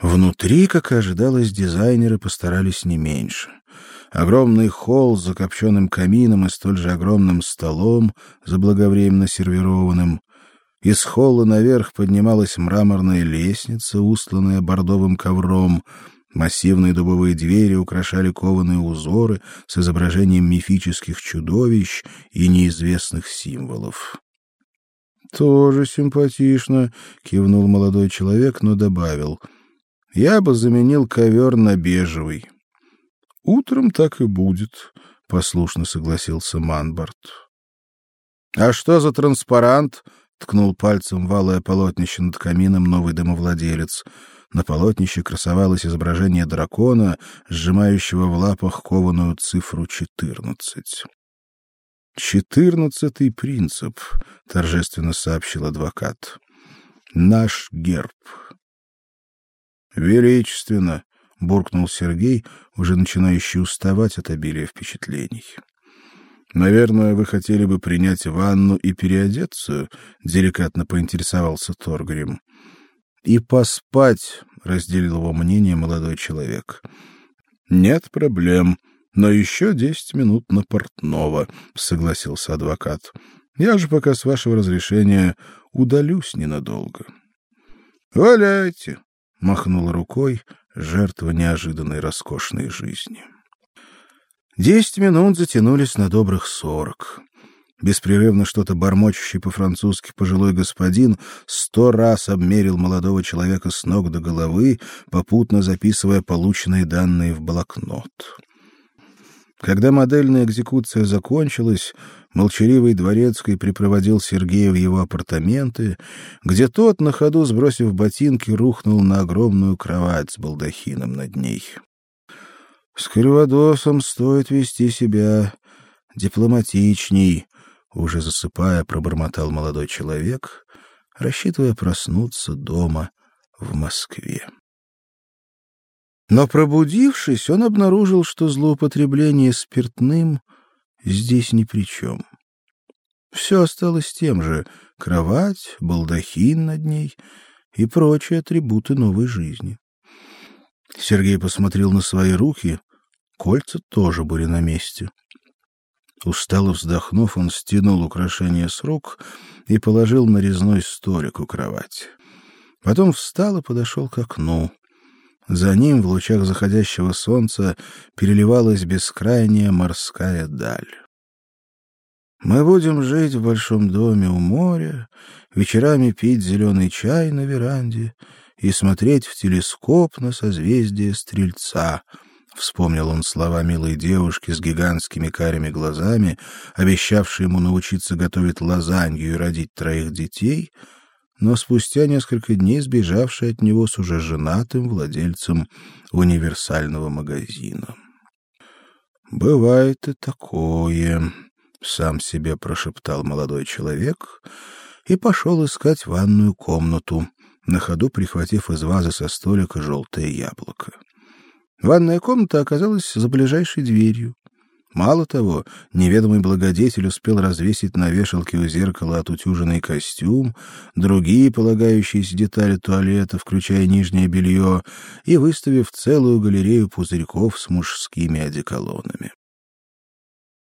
Внутри, как и ожидалось, дизайнеры постарались не меньше. Огромный холл с закопченным камином и столь же огромным столом, заблаговременно сервированным. Из холла наверх поднималась мраморная лестница, устланная бордовым ковром. Массивные дубовые двери украшали кованые узоры с изображением мифических чудовищ и неизвестных символов. Тоже симпатично, кивнул молодой человек, но добавил: я бы заменил ковер на бежевый. Утром так и будет, послушно согласился Манбарт. А что за транспарант? ткнул пальцем в алое полотнище над камином новый домовладелец. На полотнище красовалось изображение дракона, сжимающего в лапах кованую цифру четырнадцать. «Четырнадцатый принцип», — торжественно сообщил адвокат. «Наш герб». «Величественно», — буркнул Сергей, уже начинающий уставать от обилия впечатлений. Наверное, вы хотели бы принять ванну и переодеться, деликатно поинтересовался Торгрим. И поспать, разделил его мнение молодой человек. Нет проблем, но еще десять минут на портного, согласился адвокат. Я же пока с вашего разрешения удалюсь ненадолго. Валяйте, махнул рукой жертва неожиданной роскошной жизни. Десять минут затянулись на добрых сорок. Беспрерывно что-то бормочущий по-французски пожилой господин сто раз обмерил молодого человека с ног до головы, попутно записывая полученные данные в блокнот. Когда модельная экзекуция закончилась, молчаливый дворецкий припроводил Сергея в его апартаменты, где тот на ходу сбросив ботинки рухнул на огромную кровать с балдахином над ней. С Криводосом стоит вести себя дипломатичней, уже засыпая, пробормотал молодой человек, рассчитывая проснуться дома в Москве. Но пробудившись, он обнаружил, что злоупотребление спиртным здесь ни при чем. Все осталось тем же: кровать, балдахин над ней и прочие атрибуты новой жизни. Сергей посмотрел на свои руки, кольца тоже были на месте. Устало вздохнув, он стянул украшения с рук и положил на резной столик у кровати. Потом встал и подошел к окну. За ним в лучах заходящего солнца переливалась бескрайняя морская даль. Мы будем жить в большом доме у моря, вечерами пить зеленый чай на веранде и смотреть в телескоп на созвездие Стрельца. Вспомнил он слова милой девушки с гигантскими карими глазами, обещавшей ему научиться готовить лазанью и родить троих детей, но спустя несколько дней сбежавшей от него с уже женатым владельцем универсального магазина. Бывает и такое, сам себе прошептал молодой человек и пошел искать ванную комнату на ходу прихватив из вазы со столика желтое яблоко. Ванная комната оказалась за ближайшей дверью. Мало того, неведомый благодетель успел развесить на вешалке у зеркала отутюженный костюм, другие полагающиеся детали туалета, включая нижнее белье, и выставив целую галерею пузырьков с мужскими одеколонами.